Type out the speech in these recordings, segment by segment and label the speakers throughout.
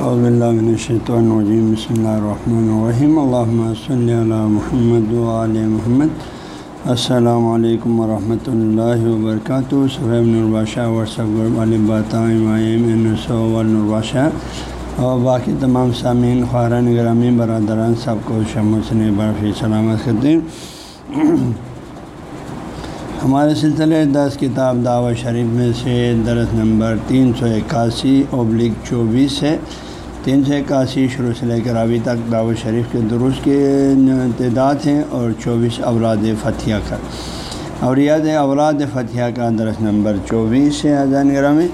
Speaker 1: الشیطنجیم بسم اللہ الرحمن الرحیم الحمۃ صلی اللہ محمد علیہ محمد. السلام علیکم ورحمۃ اللہ وبرکاتہ صحیح الباشہ ورثہ الباشہ اور باقی تمام سامعین خارن گرامی، برادران، سب کو شمسن برفی سلامت کرتے ہیں ہمارے سلسلے دس کتاب دعوت شریف میں سے درس نمبر تین سو اکاسی ابلک چوبیس ہے۔ تین سو اکاسی شروع سے لے کر ابھی تک دعوت شریف کے درست کے تعداد ہیں اور چوبیس اوراد فتح کا۔ اور یاد اوراد فتح کا درس نمبر چوبیس ہے، اذان گرامی۔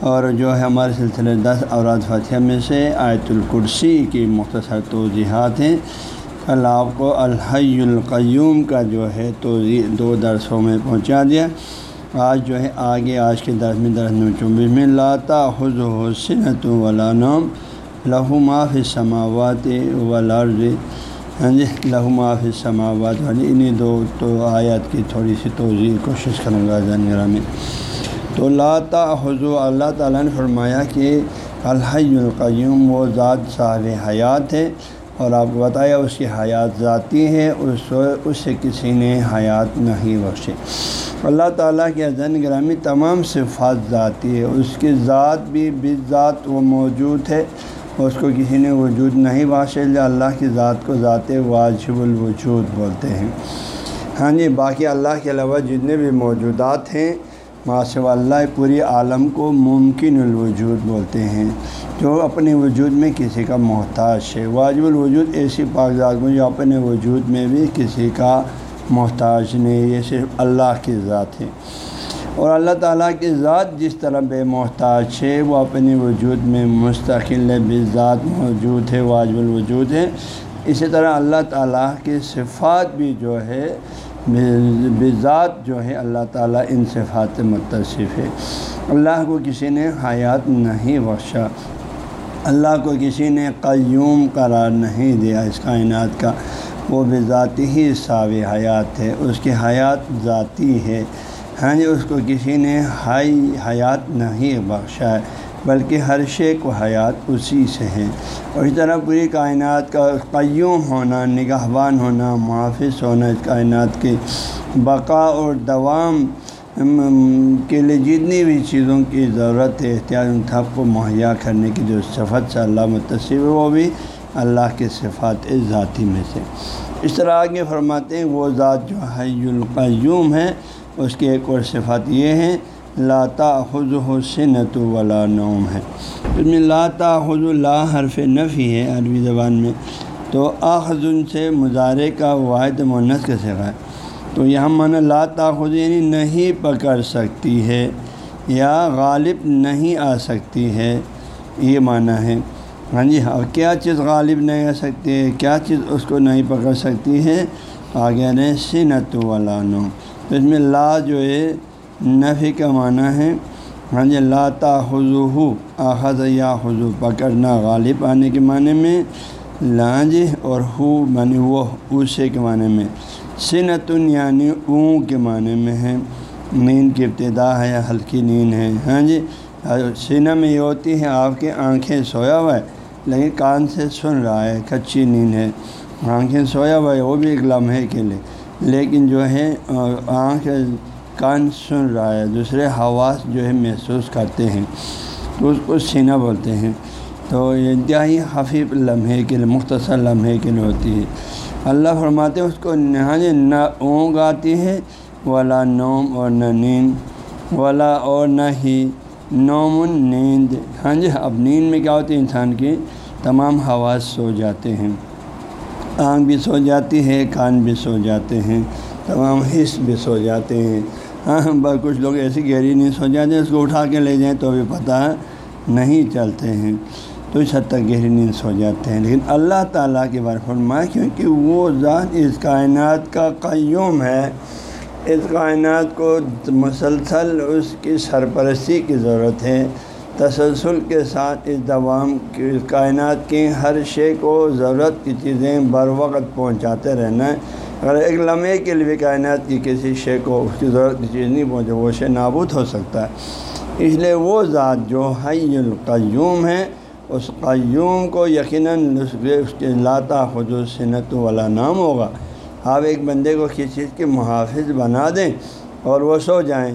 Speaker 1: اور جو ہے ہمارے سلسلے دس اوراد فتح میں سے آیت الکرسی کی مختصر توضیحات ہیں۔ کل آپ کو الحی القیوم کا جو ہے تو دو درسوں میں پہنچا دیا۔ آج جو ہے آگے، آج کے درس میں درس میں چوبیس میں لاتا حض حسنت ولا نوم۔ لہو معاف سماوات ولارض ہاں جی لہو معاف سماوات والی یعنی انہیں دو تو آیات کی تھوڑی سی توضیع کوشش کروں گا جانگرہ میں تو لاتا حضو اللہ تعالیٰ نے فرمایا کہ الحی القیوم، وہ ذات صاحب حیات ہے اور آپ کو بتایا اس کی حیات ذاتی ہے، اس اس سے کسی نے حیات نہیں بخشی. اللہ تعالیٰ کے ازن گرامی، تمام صفات ذاتی ہے، اس کی ذات بھی بھی ذات وہ موجود ہے اس کو کسی نے وجود نہیں بخشے اللہ کی ذات کو ذات واجب الوجود بولتے ہیں۔ ہاں جی باقی اللہ کے علاوہ جتنے بھی موجودات ہیں ماشاء اللہ پوری عالم کو ممکن الوجود بولتے ہیں۔ جو اپنے وجود میں کسی کا محتاج ہے، واجب الوجود ایسی کاغذات میں جو اپنے وجود میں بھی کسی کا محتاج نہیں، یہ صرف اللہ کی ذات ہے۔ اور اللہ تعالیٰ کی ذات جس طرح بے محتاج ہے، وہ اپنے وجود میں مستقل بے ذات موجود ہے، واجب الوجود ہے۔ اسی طرح اللہ تعالیٰ کی صفات بھی جو ہے بذات جو ہے، اللہ تعالیٰ ان صفات متصف ہے۔ اللہ کو کسی نے حیات نہیں بخشا۔ اللہ کو کسی نے قیوم قرار نہیں دیا اس کائنات کا۔ وہ بذاتی ہی صاب حیات ہے۔ اس کی حیات ذاتی ہے۔ ہاں جی اس کو کسی نے ہائی حیات نہیں بخشا ہے بلکہ ہر شے کو حیات اسی سے ہے اور اس طرح پوری کائنات کا قیوم ہونا، نگہبان ہونا، محافظ ہونا اس کائنات کی بقا اور دوام کے لیے جتنی بھی چیزوں کی ضرورت ہے، احتیاط ان سب کو مہیا کرنے کی جو صفت سے اللہ متصر ہے، وہ بھی اللہ کے صفات ذاتی میں سے۔ اس طرح آگے فرماتے ہیں، وہ ذات جو حی القیوم ہے اس کی ایک اور صفات یہ ہے لاتا خز حسنت ولا نوم ہے۔ اس میں لاتا خز اللہ حرف نفی ہے عربی زبان میں۔ تو آخذن سے مظاہرے کا واحد مونس کا سکھا ہے۔ تو یہاں معنی لا خود یعنی نہیں پکڑ سکتی ہے یا غالب نہیں آ سکتی ہے۔ یہ معنی ہے۔ ہاں جی ہاں کیا چیز غالب نہیں آ سکتی ہے؟ کیا چیز اس کو نہیں پکڑ سکتی ہے؟ آگے نے سنت والا نو تو اس میں لا جو ہے، نفی کا معنی ہے ہاں جی لا تا حضو آخذ یا حضو پکڑنا غالب آنے کے معنی میں، لانج اور ہو معنی وہ اسے کے معنی میں۔ سنتن یعنی اون کے معنی میں ہے۔ نیند کی ابتدا ہے یا ہلکی نیند ہے ہاں جی۔ سینہ میں یہ ہوتی ہے، آپ کی آنکھیں سویا ہوا ہے، لیکن کان سے سن رہا ہے، کچی نیند ہے۔ آنکھیں سویا ہوا ہے، وہ بھی ایک لمحے کے لیے۔ لیکن جو ہے، آنکھ کان سن رہا ہے، دوسرے حواس جو ہے محسوس کرتے ہیں، تو اس کو سینہ بولتے ہیں۔ تو یہ انتہائی حفیظ لمحے کے لیے، مختصر لمحے کے لیے ہوتی ہے۔ اللہ فرماتے ہیں، اس کو نہانے نہ اونگ آتی ہے، ولا نوم اور نہ نیند، ولا اور نہ ہی نوم نیند۔ ہاں جی اب نیند میں کیا ہوتی ہے؟ انسان کی تمام حواس سو جاتے ہیں۔ آنکھ بھی سو جاتی ہے کان بھی سو جاتے ہیں، تمام حص بھی سو جاتے ہیں۔ ہاں بس کچھ لوگ ایسی گہری نیند سو جاتے ہیں، اس کو اٹھا کے لے جائیں تو بھی پتہ نہیں چلتے ہیں۔ تو اس حد تک گہری نیند سو جاتے ہیں۔ لیکن اللہ تعالیٰ کے بارے فرمائے کیونکہ وہ ذات اس کائنات کا قیوم ہے، اس کائنات کو مسلسل اس کی سرپرستی کی ضرورت ہے۔ تسلسل کے ساتھ اس دوام کی کائنات کی ہر شے کو ضرورت کی چیزیں بر وقت پہنچاتے رہنا ہے۔ اگر ایک لمحے کے لیے کائنات کی کسی شے کو اس کی ضرورت کی چیز نہیں پہنچے، وہ شے نابود ہو سکتا ہے۔ اس لیے وہ ذات جو حی القیوم ہے، اس قیوم کو یقیناً اس کے لاتا خود صنعت والا نام ہوگا۔ آپ ایک بندے کو کسی چیز کے محافظ بنا دیں اور وہ سو جائیں۔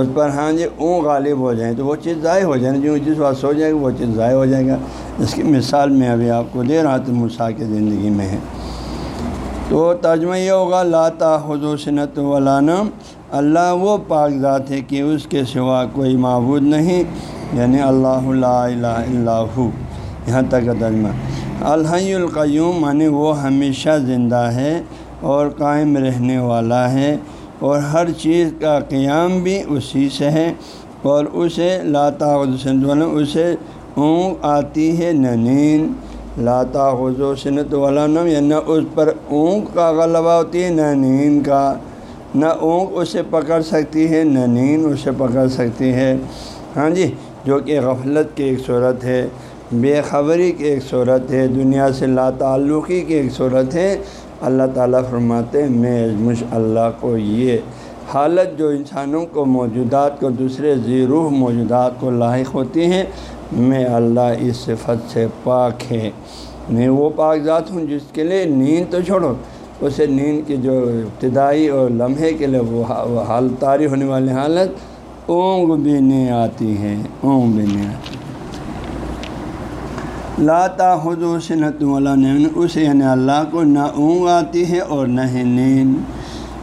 Speaker 1: اس پر ہاں جی اون غالب ہو جائیں تو وہ چیز ضائع ہو جائے جو جس وقت سو جائے گا وہ چیز ضائع ہو جائے گا۔ اس کی مثال میں ابھی آپ کو دے رہا تو مسا کی زندگی میں ہے۔ تو ترجمہ یہ ہوگا لاتا حضو صنعت ولانم اللہ وہ پاک ذات ہے کہ اس کے سوا کوئی معبود نہیں یعنی اللہ لا الہ اللہ یہاں تک ترجمہ۔ الحی القیوم، معنی وہ ہمیشہ زندہ ہے اور قائم رہنے والا ہے۔ اور ہر چیز کا قیام بھی اسی سے ہے اور اسے لاتا اسے اونگ آتی ہے نہ نیند لاتا و سنت والا یا نہ اس پر اونگ کا غلبہ ہوتی ہے نہ نیند کا، نہ اونگ اسے پکڑ سکتی ہے، نہ نیند اسے پکڑ سکتی ہے۔ ہاں جی جو کہ غفلت کی ایک صورت ہے، بے خبری کی ایک صورت ہے، دنیا سے لا تعلقی کی ایک صورت ہے اللہ تعالیٰ فرماتے ہیں، میں مجھ اللہ کو یہ حالت جو انسانوں کو موجودات کو، دوسرے زیروح موجودات کو لاحق ہوتی ہیں، میں اللہ اس صفت سے پاک ہے۔ میں وہ پاک ذات ہوں جس کے لیے نیند تو چھوڑو، اسے نیند کی جو ابتدائی اور لمحے کے لیے وہ حال طاری ہونے والی حالت، اونگ بھی نہیں آتی ہے اونگ بھی نہیں آتی۔ لاتا حضو صنعت والا نین اس یعنی اللہ کو نہ اونگ آتی ہے اور نہ ہی نیند۔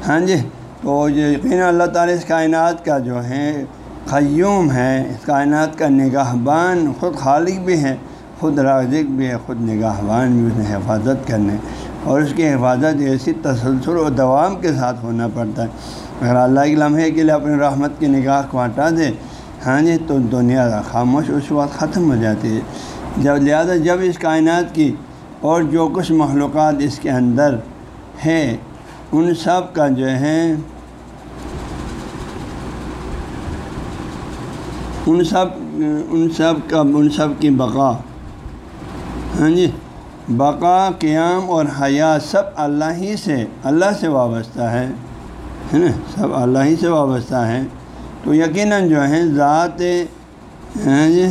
Speaker 1: ہاں جی تو یقین اللہ تعالیٰ اس کائنات کا جو ہے قیوم ہے، اس کائنات کا نگاہ بان خود خالق بھی ہے، خود رازق بھی ہے، خود نگاہ بان بھی اس حفاظت کرنے۔ اور اس کی حفاظت ایسی تسلسل و دوام کے ساتھ ہونا پڑتا ہے۔ اگر اللہ کے لمحے کے لیے اپنی رحمت کی نگاہ کو ہٹا دے ہاں جی تو دنیا خاموش اس وقت ختم ہو جاتی ہے۔ جب لہٰذا جب اس کائنات کی اور جو کچھ مخلوقات اس کے اندر ہے ان سب کا جو ہے، ان سب ان سب کا، ان سب کی بقا۔ ہاں جی بقا، قیام اور حیا سب اللہ ہی سے، اللہ سے وابستہ ہے نا؟ سب اللہ ہی سے وابستہ ہے تو یقیناً جو ہے ذات ہاں جی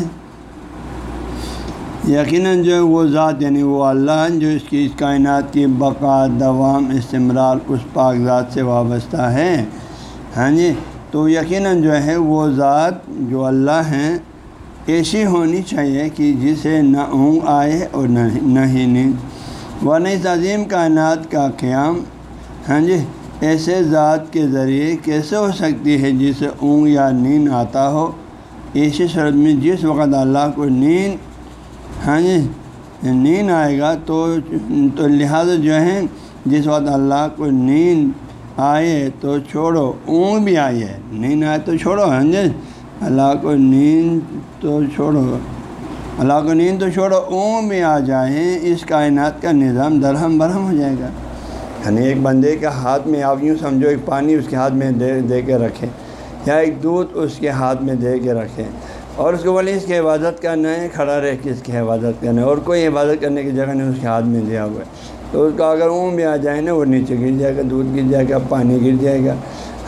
Speaker 1: یقیناً جو ہے وہ ذات یعنی وہ اللہ جو اس کی اس کائنات کی بقا، دوام استعمال اس پاک ذات سے وابستہ ہے ہاں جی؟ تو یقیناً جو ہے وہ ذات جو اللہ ہیں، ایسی ہونی چاہیے کہ جسے نہ اونگ آئے اور نہ ہی نیند۔ و نئی تعظیم کائنات کا قیام ہاں جی ایسے ذات کے ذریعے کیسے ہو سکتی ہے جسے اونگ یا نیند آتا ہو؟ ایسی صورت میں جس وقت اللہ کو نیند ہاں جی نیند آئے گا تو تو لہٰذا جو ہے، جس وقت اللہ کو نیند آئے تو چھوڑو، اونگ بھی آئی ہے۔ نیند آئے تو چھوڑو ہاں جی۔ اللہ کو نیند تو چھوڑو۔ اللہ کو نیند تو چھوڑو، اونگ بھی آ جائیں اس کائنات کا نظام درہم برہم ہو جائے گا۔ یعنی ایک بندے کے ہاتھ میں آپ یوں سمجھو، ایک پانی اس کے ہاتھ میں دے دے کے رکھے، یا ایک دودھ اس کے ہاتھ میں دے کے رکھے۔ اور اس کو بولے اس کی عبادت کرنا ہے، کھڑا رہ کے اس کی عبادت کرنا ہے۔ اور کوئی عبادت کرنے کی جگہ نہیں، اس کے ہاتھ میں دیا ہوا ہے۔ تو اس کا اگر اون بھی آ جائے نا، وہ نیچے گر جائے گا، دودھ گر جائے گا، پانی گر جائے گا۔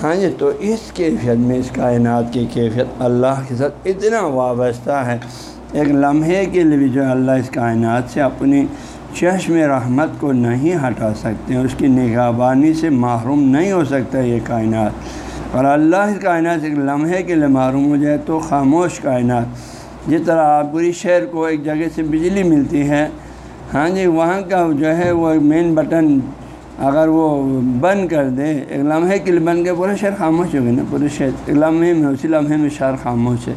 Speaker 1: ہاں جی تو اس کیفیت میں، اس کائنات کی کیفیت اللہ کے ساتھ اتنا وابستہ ہے۔ ایک لمحے کے لیے بھی جو اللہ اس کائنات سے اپنی چشم رحمت کو نہیں ہٹا سکتے، اس کی نگہبانی سے محروم نہیں ہو سکتا یہ کائنات۔ اور اللہ اس کائنات ایک لمحے کے لیے معروم ہو جائے تو خاموش کائنات۔ جس طرح آپ پوری شہر کو ایک جگہ سے بجلی ملتی ہے ہاں جی وہاں کا جو ہے وہ مین بٹن اگر وہ بند کر دے، ایک لمحے کے لیے بند کے پورا شہر خاموش ہو ہوگی نا، پورے شہر ایک لمحے میں، اسی لمحے میں شہر خاموش ہے۔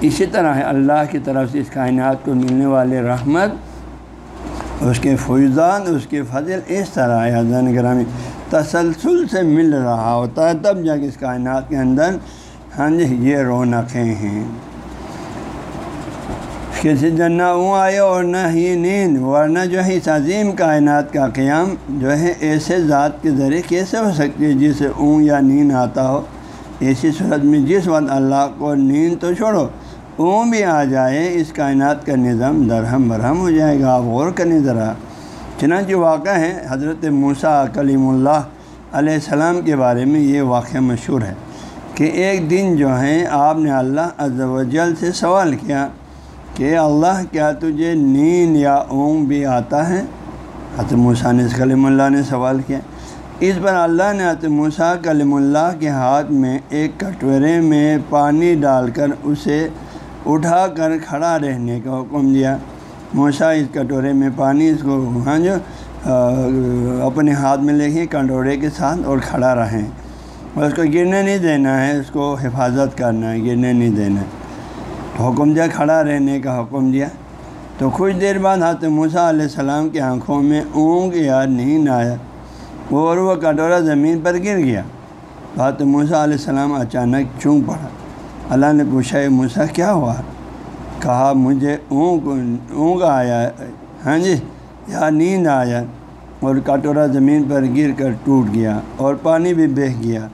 Speaker 1: اسی طرح ہے اللہ کی طرف سے اس کائنات کو ملنے والے رحمت، اس کے فیضان، اس کے فضل، اس طرح ہے۔ حضان گرامی تسلسل سے مل رہا ہوتا ہے، تب جا کے اس کائنات کے اندر ہاں جی یہ رونقیں ہیں۔ کسی دن نہ اون آئے اور نہ ہی نیند، ورنہ جو ہے اس عظیم کائنات کا قیام جو ہے ایسے ذات کے ذریعے کیسے ہو سکتی ہے جسے اون یا نیند آتا ہو؟ ایسی صورت میں جس وقت اللہ کو نیند تو چھوڑو، اون بھی آ جائے، اس کائنات کا نظام درہم برہم ہو جائے گا۔ آپ غور کرنے ذرا۔ چنانچہ واقعہ ہے، حضرت موسیٰ کلیم اللہ علیہ السلام کے بارے میں یہ واقعہ مشہور ہے کہ ایک دن جو ہے، آپ نے اللہ و جل سے سوال کیا کہ اللہ کیا تجھے نیند یا اونگ بھی آتا ہے؟ موسیٰ نے کلیم اللہ نے سوال کیا۔ اس پر اللہ نے موسیٰ کلیم اللہ کے ہاتھ میں ایک کٹورے میں پانی ڈال کر اسے اٹھا کر کھڑا رہنے کا حکم دیا۔ موسا اس کٹورے میں پانی اس کو ہاں جی، جو اپنے ہاتھ میں لے کے کٹورے کے ساتھ اور کھڑا رہیں۔ اور اس کو گرنے نہیں دینا ہے، اس کو حفاظت کرنا ہے، گرنے نہیں دینا۔ ہے حکم دیا کھڑا رہنے کا حکم دیا۔ تو کچھ دیر بعد حضرت موسیٰ علیہ السلام کی آنکھوں میں اونگ یا نیند آیا۔ اور وہ کٹورا زمین پر گر گیا۔ حضرت موسیٰ علیہ السلام اچانک چونک پڑا۔ اللہ نے پوچھا یہ موسیٰ، کیا ہوا؟ کہا، مجھے اونگ اونگ آیا ہاں جی یا نیند آیا۔ اور کٹورا زمین پر گر کر ٹوٹ گیا اور پانی بھی بہہ گیا۔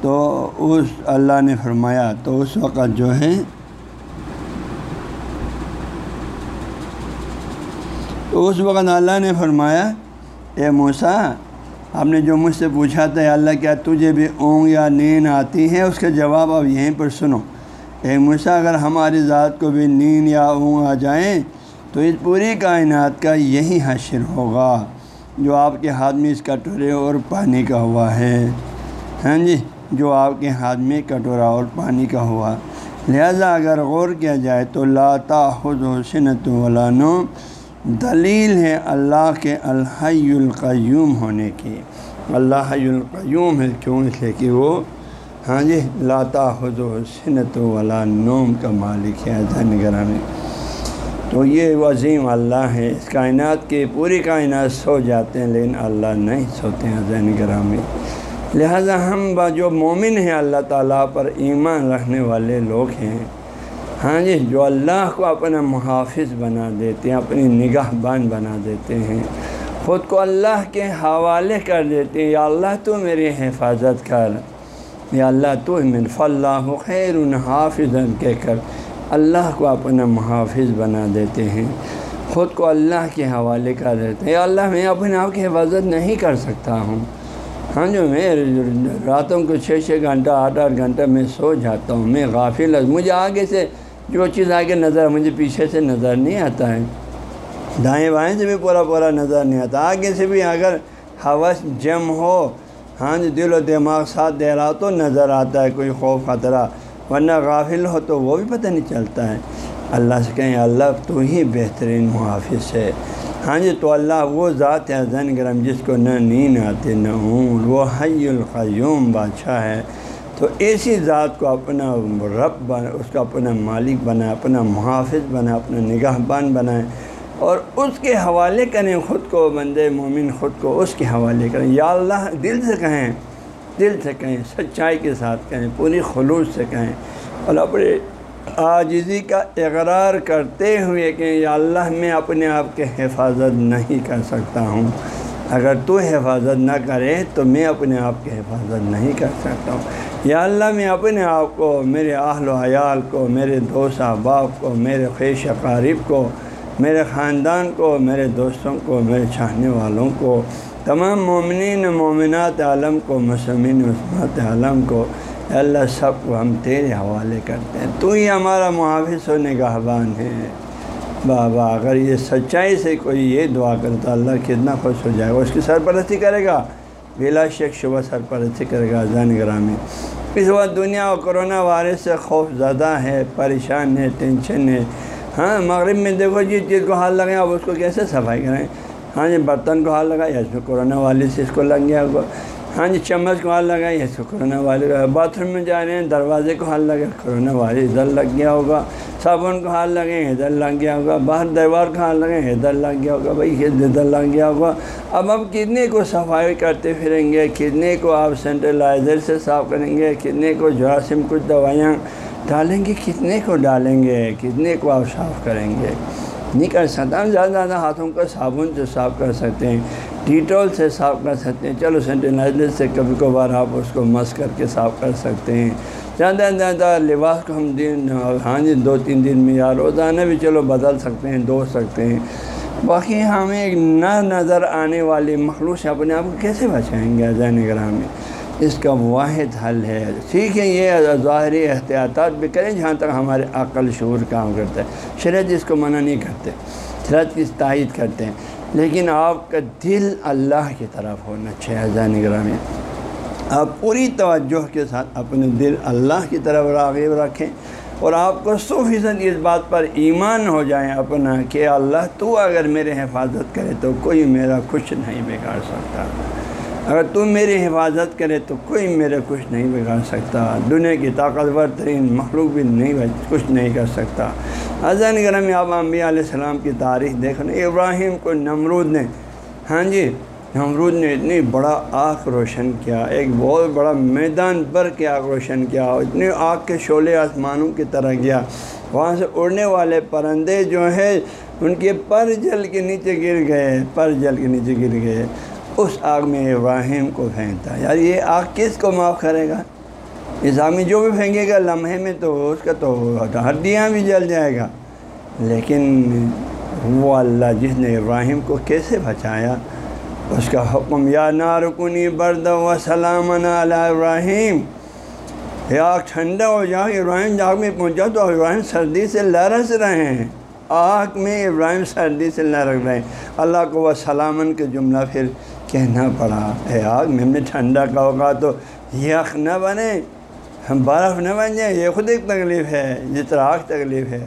Speaker 1: تو اس، اللہ نے فرمایا، تو اس وقت جو ہے، تو اس وقت اللہ نے فرمایا، اے موسا آپ نے جو مجھ سے پوچھا تھا اللہ، کیا تجھے بھی اونگ یا نیند آتی ہے؟ اس کے جواب اب یہیں پر سنو۔ اے موسا اگر ہماری ذات کو بھی نیند یا اونگ آ جائیں تو اس پوری کائنات کا یہی حشر ہوگا، جو آپ کے ہاتھ میں اس کٹورے اور پانی کا ہوا ہے۔ ہاں جی جو آپ کے ہاتھ میں کٹورا اور پانی کا ہوا۔ لہذا اگر غور کیا جائے تو لاتا خود حسنت ولانو دلیل ہے اللہ کے الحی القیوم ہونے کی۔ اللہ القیوم ہے، کیوں؟ اس لیے کہ وہ ہاں جی لاتا حد و سنت والا نوم کا مالک ہے نگر میں تو یہ عظیم اللہ ہے۔ اس کائنات کی پوری کائنات سو جاتے ہیں، لیکن اللہ نہیں سوتے ہیں زین گرہ میں لہذا ہم جو مومن ہیں، اللہ تعالیٰ پر ایمان رکھنے والے لوگ ہیں۔ ہاں جی جو اللہ کو اپنا محافظ بنا دیتے ہیں، اپنی نگاہ بان بنا دیتے ہیں، خود کو اللہ کے حوالے کر دیتے ہیں، یا اللہ تو میری حفاظت کر۔ یا اللہ تو من فلاح خیر حافظ کہہ کر اللہ کو اپنا محافظ بنا دیتے ہیں۔ خود کو اللہ کے حوالے کر دیتے ہیں۔ یا اللہ، میں اپنے آپ کی حفاظت نہیں کر سکتا ہوں۔ ہاں جو میں راتوں کو چھ چھ گھنٹہ، آٹھ آٹھ گھنٹہ میں سو جاتا ہوں۔ میں غافل مجھے آگے سے جو چیز آگے نظر، مجھے پیچھے سے نظر نہیں آتا ہے۔ دائیں بائیں سے بھی پورا پورا نظر نہیں آتا۔ آگے سے بھی اگر حوث جم ہو ہاں جی دل و دماغ ساتھ دے رہا تو نظر آتا ہے کوئی خوف خطرہ، ورنہ غافل ہو تو وہ بھی پتہ نہیں چلتا ہے۔ اللہ سے کہیں، اللہ تو ہی بہترین محافظ ہے۔ ہاں جی تو اللہ وہ ذات ہے زن گرم جس کو نہ نیند آتے نہ اون وہ حی القیوم بادشاہ ہے۔ تو ایسی ذات کو اپنا رب بنا، اس کا اپنا مالک بنائے اپنا محافظ بنائے اپنا نگاہ بان بنائے اور اس کے حوالے کریں، خود کو بند مومن خود کو اس کے حوالے کریں۔ یا اللہ، دل سے کہیں، دل سے کہیں، سچائی کے ساتھ کہیں، پوری خلوص سے کہیں۔ اور اپنے آجزی کا اقرار کرتے ہوئے کہ یا اللہ، میں اپنے آپ کے حفاظت نہیں کر سکتا ہوں۔ اگر تو حفاظت نہ کرے، تو میں اپنے آپ کی حفاظت نہیں کر سکتا ہوں۔ یا اللہ، میں اپنے آپ کو، میرے اہل و حیال کو، میرے دوست احباب کو، میرے خیش اقارب کو میرے خاندان کو، میرے دوستوں کو، میرے چاہنے والوں کو، تمام مومنین مومنات عالم کو، مسلمین مسمات عالم کو اللہ سب کو ہم تیرے حوالے کرتے ہیں۔ تو ہی ہمارا محافظ و نگہبان ہے۔ بابا، اگر یہ سچائی سے کوئی یہ دعا کرتا اللہ کتنا خوش ہو جائے گا۔ اس کی سرپرستی کرے گا۔ بلا شک شبہ سرپرستی کرے گا زین گرامی۔ اس وقت دنیا اور کرونا وائرس سے خوف زدہ ہے، پریشان ہے، ٹینشن ہے۔ ہاں مغرب میں دیکھو جی، جس چیز کو ہاتھ لگائیں اب اس کو کیسے صفائی کریں؟ ہاں جی برتن کو ہاتھ لگائے اس میں کورونا وائرس سے اس کو لگ گیا ہاں جی چمچ کو ہاتھ لگائی، اس کو کرونا وائرس باتھ روم میں جا رہے ہیں، دروازے کو ہاتھ لگا کرونا وائرس ادھر لگ گیا ہوگا، صابن کو ہاتھ لگیں ادھر لگ گیا ہوگا، باہر دیوار کو ہاتھ لگیں ادھر لگ گیا ہوگا، بھائی ادھر لگ گیا ہوگا۔ اب اب کتنے کو صفائی کرتے پھریں گے؟ کتنے کو آپ سینٹرلائزر سے صاف کریں گے؟ کتنے کو جراثیم، کچھ دوائیاں ڈالیں گے، کتنے کو ڈالیں گے، کتنے کو آپ صاف کریں گے؟ نہیں کر سکتا ہم زیادہ زیادہ ہاتھوں کو صابن سے صاف کر سکتے ہیں، ڈیٹول سے صاف کر سکتے ہیں، چلو سینٹرلائزر سے کبھی کبھار آپ اس کو مس کر کے صاف کر سکتے ہیں۔ زیادہ سے زیادہ لباس کو ہم دن ہاں جی دو تین دن میں یا روزانہ بھی چلو بدل سکتے ہیں، دو سکتے ہیں۔ باقی ہمیں ایک نہ نظر آنے والی مخلوق اپنے آپ کو کیسے بچائیں گے؟ زین گرہ میں۔ اس کا واحد حل ہے۔ ٹھیک ہے، یہ ظاہری احتیاطات بھی کریں جہاں تک ہمارے عقل شعور کام کرتا ہے۔ شرط اس کو منع نہیں کرتے شرط کی تائید کرتے ہیں۔ لیکن آپ کا دل اللہ کی طرف ہونا چاہیے ہزار نگرامی آپ پوری توجہ کے ساتھ اپنے دل اللہ کی طرف راغب رکھیں اور آپ کو سو فیصد اس بات پر ایمان ہو جائیں اپنا کہ اللہ تو اگر میرے حفاظت کرے تو کوئی میرا کچھ نہیں بگاڑ سکتا۔ اگر تم میری حفاظت کرے تو کوئی میرا کچھ نہیں بگاڑ سکتا۔ دنیا کی طاقتور ترین مخلوق بھی نہیں کچھ نہیں کر سکتا۔ حضرت گرم آپ انبیاء علیہ السلام کی تاریخ دیکھنا۔ ابراہیم کو نمرود نے ہاں جی نمرود نے اتنی بڑا آگ روشن کیا، ایک بہت بڑا میدان بھر کے آگ روشن کیا اتنے آگ کے شعلے آسمانوں کی طرح گیا وہاں سے اڑنے والے پرندے جو ہیں، ان کے پر جل کے نیچے گر گئے، پر جل کے نیچے گر گئے۔ اس آگ میں ابراہیم کو پھینکتا یار، یہ آگ کس کو معاف کرے گا؟ اس آگ میں جو بھی پھینکے گا، لمحے میں تو اس کا تو ہڈیاں بھی جل جائے گا۔ لیکن وہ اللہ جس نے ابراہیم کو کیسے بچایا، اس کا حکم، یا نارکنی برد و سلام علی ابراہیم آگ ٹھنڈا ہو جاؤ ابراہیم آگ میں پہنچا تو ابراہیم سردی سے لرس رہے ہیں۔ آگ میں ابراہیم سردی سے لرک رہے ہیں۔ اللہ کو وہ سلامن کے جملہ پھر کہنا پڑا۔ اے آگ میں نے ٹھنڈا کا ہوگا تو یخ نہ بنے۔ برف نہ بن جائے یہ خود ایک تکلیف ہے جس طرح آگ تکلیف ہے۔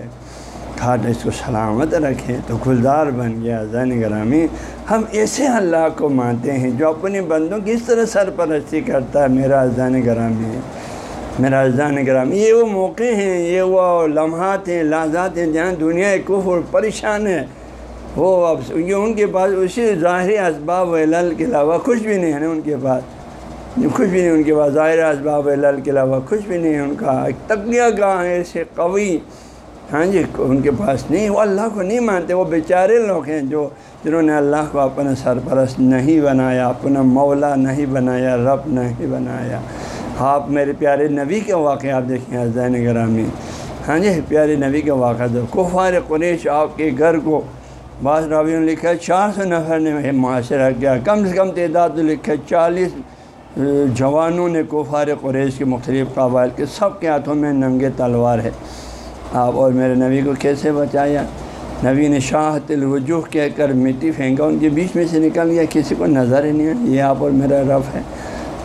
Speaker 1: کھاٹ اس کو سلامت رکھیں تو گلدار بن گیا زین گرامی۔ ہم ایسے اللہ کو مانتے ہیں جو اپنے بندوں کی اس طرح سرپرستی کرتا ہے۔ میرا زین گرامی، میرا زین گرامی، یہ وہ موقع ہیں، یہ وہ لمحات ہیں، لحظات ہیں جہاں دنیا کفر پریشان ہے۔ وہ اب یہ ان کے پاس اسی ظاہری اسباب و لل کے علاوہ کچھ بھی نہیں ہے نا ان کے پاس۔ کچھ بھی نہیں ان کے پاس۔ ظاہر اسباب و لل کے علاوہ کچھ بھی نہیں ہے ان کا۔ ایک تقیہ گاہ ایسے قوی۔ ہاں جی ان کے پاس نہیں، وہ اللہ کو نہیں مانتے، وہ بیچارے لوگ ہیں جو جنہوں نے اللہ کو اپنا سرپرست نہیں بنایا، اپنا مولا نہیں بنایا، رب نہیں بنایا۔ آپ میرے پیارے نبی کے واقعہ آپ دیکھیں زین گرامی ہاں جی پیارے نبی کے واقعہ۔ دو کفار قریش آپ کے گھر کو بعض راویوں نے لکھا چار سو نفر نے معاشرہ کیا۔ کم سے کم تعداد لکھا چالیس جوانوں نے کفار قریش کے مختلف قبائل کے سب کے ہاتھوں میں ننگے تلوار ہے۔ آپ اور میرے نبی کو کیسے بچایا؟ نبی نے شاہ الوجوہ کہہ کر مٹی پھینکا، ان کے بیچ میں سے نکل گیا، کسی کو نظر ہی نہیں ہے یہ آپ اور میرا رف ہے۔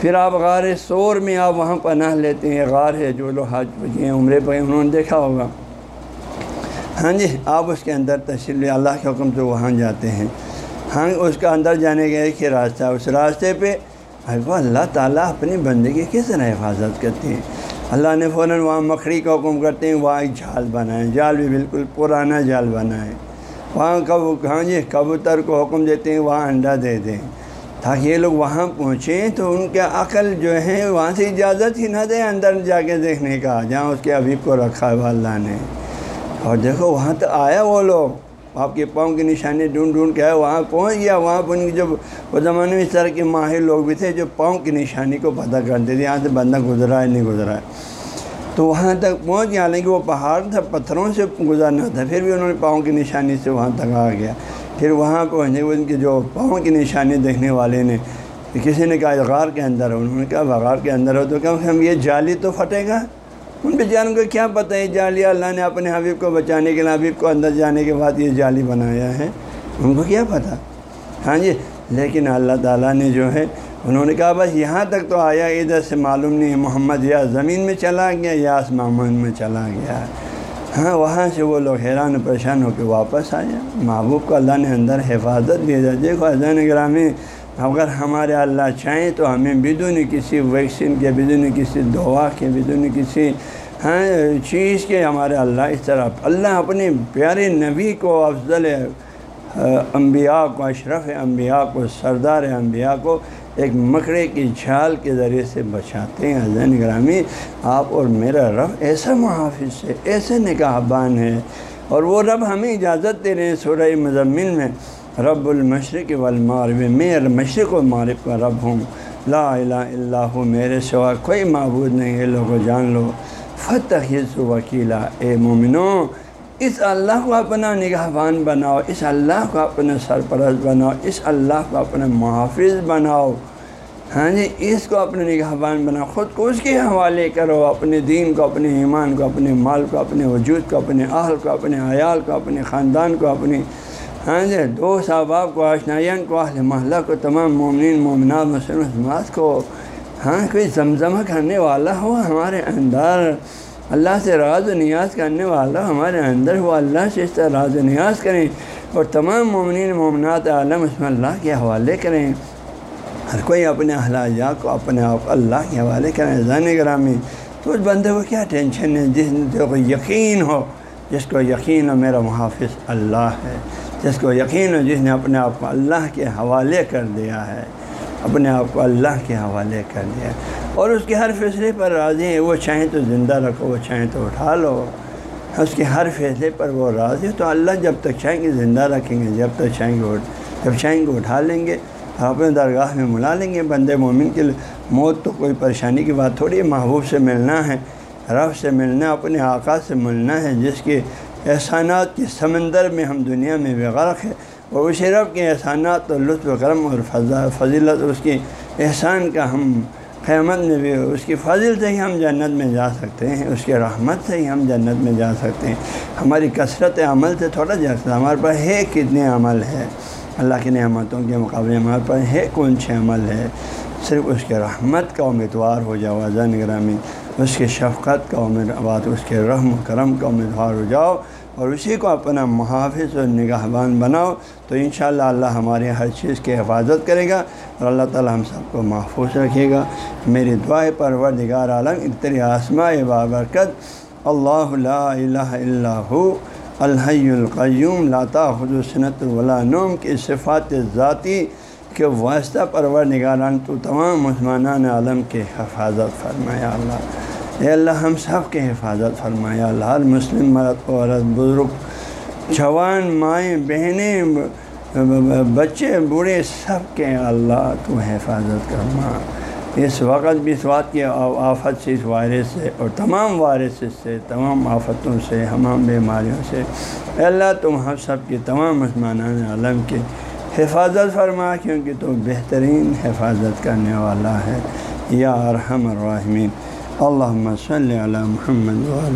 Speaker 1: پھر آپ غار سور میں آپ وہاں پناہ لیتے ہیں۔ غار ہے جو لوگ حج پہ عمرے پہ انہوں نے دیکھا ہوگا۔ ہاں جی آپ اس کے اندر تشریح اللہ کے حکم سے وہاں جاتے ہیں۔ ہاں اس کا اندر جانے کا ایک ہی راستہ، اس راستے پہ اللہ تعالیٰ اپنی بندگی کس طرح حفاظت کرتے ہیں۔ اللہ نے فوراً وہاں مکھڑی کا حکم کرتے ہیں، وہاں ایک جال بنائیں، جال بھی بالکل پرانا جال بنائیں۔ وہاں کب ہاں جی کبوتر کو حکم دیتے ہیں، وہاں انڈا دے دیں۔ تاکہ یہ لوگ وہاں پہنچیں تو ان کے عقل جو ہے، وہاں سے اجازت ہی نہ دیں اندر جا کے دیکھنے کا، جہاں اس کے ابھی کو رکھا ہے اللہ نے۔ اور دیکھو وہاں تو آیا وہ لوگ، آپ کے پاؤں کی نشانی ڈھونڈ ڈھونڈ کے آئے وہاں پہنچ گیا، وہاں پر ان کی جو وہ زمانے میں اس طرح کے ماہر لوگ بھی تھے جو پاؤں کی نشانی کو پتہ کرتے تھے، یہاں سے بندہ گزرا ہے، نہیں گزرا ہے۔ تو وہاں تک پہنچ گیا، حالانکہ وہ پہاڑ تھا، پتھروں سے گزرنا تھا، پھر بھی انہوں نے پاؤں کی نشانی سے وہاں تک آ گیا۔ پھر وہاں پہنچے ان کے جو پاؤں کی نشانی دیکھنے والے نے، کسی نے کہا غار کے اندر ہو۔ انہوں نے کہا بغار کے اندر ہو تو کم ہم یہ جالی تو پھٹے گا؟ ان بیچاروں کو کیا پتہ ہے؟ جالی اللہ نے اپنے حبیب کو بچانے کے لیے، حبیب کو اندر جانے کے بعد یہ جالی بنایا ہے۔ ان کو کیا پتہ؟ ہاں جی لیکن اللہ تعالیٰ نے جو ہے، انہوں نے کہا، بس یہاں تک تو آیا، ادھر سے معلوم نہیں، محمد یا زمین میں چلا گیا یا آسمان میں چلا گیا۔ ہاں وہاں سے وہ لوگ حیران پریشان ہو کے واپس آیا محبوب کو اللہ نے اندر حفاظت دیا جائے دیکھو، اذان گرامی اگر ہمارے اللہ چاہیں تو ہمیں بدون کسی ویکسین کے بدون کسی دعا کے بدون کسی ہاں چیز کے ہمارے اللہ اس طرح اللہ اپنے پیارے نبی کو، افضل انبیاء کو، اشرف انبیاء کو، سردار انبیاء کو ایک مکڑے کی جھال کے ذریعے سے بچاتے ہیں۔ زین گرامی، آپ اور میرا رب ایسا محافظ ہے ایسے نکاح بان ہے۔ اور وہ رب ہمیں اجازت دے رہے ہیں سورہ مزمن میں۔ رب المشرق والمغرب میں مشرق و معرف کا رب ہوں۔ لا الہ الا ہوں میرے سوا کوئی معبود نہیں ہے۔ لوگو جان لو۔ فتح وکیلا۔ اے مومنوں اس اللہ کو اپنا نگہبان بناؤ۔ اس اللہ کو اپنا سرپرست بناؤ۔ اس اللہ کو اپنا محافظ بناؤ۔ ہاں جی اس کو اپنے نگہبان بنا خود کو اس کے حوالے کرو۔ اپنے دین کو، اپنے ایمان کو، اپنے مال کو، اپنے وجود کو، اپنے اہل کو، اپنے عیال کو، اپنے خاندان کو، اپنی ہاں جی دوست احباب کو آشنائین کو اہل محلہ، کو تمام مومنین، مومنات مسلمات کو ہاں کوئی زمزمہ کرنے والا ہو ہمارے اندر؟ اللہ سے راز و نیاز کرنے والا ہمارے اندر ہو، اللہ سے اس طرح راز و نیاز کریں اور تمام مومنین، مومنات عالم اس میں اللہ کے حوالے کریں۔ ہر کوئی اپنے احلاجات کو اپنے آپ اللہ کے حوالے کریں۔ زین گرامی، تو اس بندے کو کیا ٹینشن ہے؟ جس کو یقین ہو، جس کو یقین ہو، میرا محافظ اللہ ہے۔ جس کو یقین ہو جس نے اپنے آپ کو اللہ کے حوالے کر دیا ہے، اپنے آپ کو اللہ کے حوالے کر دیا اور اس کے ہر فیصلے پر راضی ہے وہ چاہیں تو زندہ رکھو، وہ چاہیں تو اٹھا لو۔ اس کے ہر فیصلے پر وہ راضی ہے تو اللہ جب تک چاہیں گے زندہ رکھیں گے، جب تک چاہیں گے جب چاہیں گے اٹھا لیں گے اپنے درگاہ میں ملا لیں گے۔ بندے مومن کے لیے موت تو کوئی پریشانی کی بات تھوڑی محبوب سے ملنا ہے، رب سے ملنا اپنے آقا سے ملنا ہے، جس کے احسانات کے سمندر میں ہم دنیا میں بے غرق ہے اور اسی رب کے احسانات اور لطف کرم اور فضا فضیلت اس کی احسان کا ہم قیامت میں بھی اس کی فضل سے ہی ہم جنت میں جا سکتے ہیں، اس کے رحمت سے ہی ہم جنت میں جا سکتے ہیں۔ ہماری کثرت عمل سے تھوڑا جا سکتا ہمارے پاس ہے کتنے عمل ہے اللہ کی نعمتوں کے مقابلے ہمارے پاس ہے کون سے عمل ہے صرف اس کے رحمت کا امیدوار ہو جاؤ زن گرامی اس کے شفقت کا امیدوار اس کے رحم و کرم کا امیدوار ہو جاؤ اور اسی کو اپنا محافظ اور نگاہبان بناؤ تو انشاءاللہ اللہ ہماری ہر چیز کی حفاظت کرے گا اور اللہ تعالی ہم سب کو محفوظ رکھے گا۔ میری دعائیں پروردگار عالم اتری آسماء بابرکت، اللہ لا الہ اللہ الحی القیوم لاتا خدوصنت ولا نوم کی صفات ذاتی کے واسطہ پرور نگاران تو تمام مسلمان عالم کے حفاظت فرمایا اللہ اے اللہ، ہم سب کے حفاظت فرمایا اللہ، ہر مسلم، مرد، عورت، بزرگ، جوان، مائیں، بہنیں بچے، بوڑھے، سب کے اللہ تو حفاظت کرما اس وقت بھی اس بات کی آفت سے، اس وائرس سے اور تمام وائرس سے، تمام آفتوں سے، تمام بیماریوں سے، اے اللہ، تم ہم سب کے تمام مسلمان عالم کی حفاظت فرما، کیونکہ تو بہترین حفاظت کرنے والا ہے۔ یا ارحم الراحمین۔ اللہ صل على محمد وآل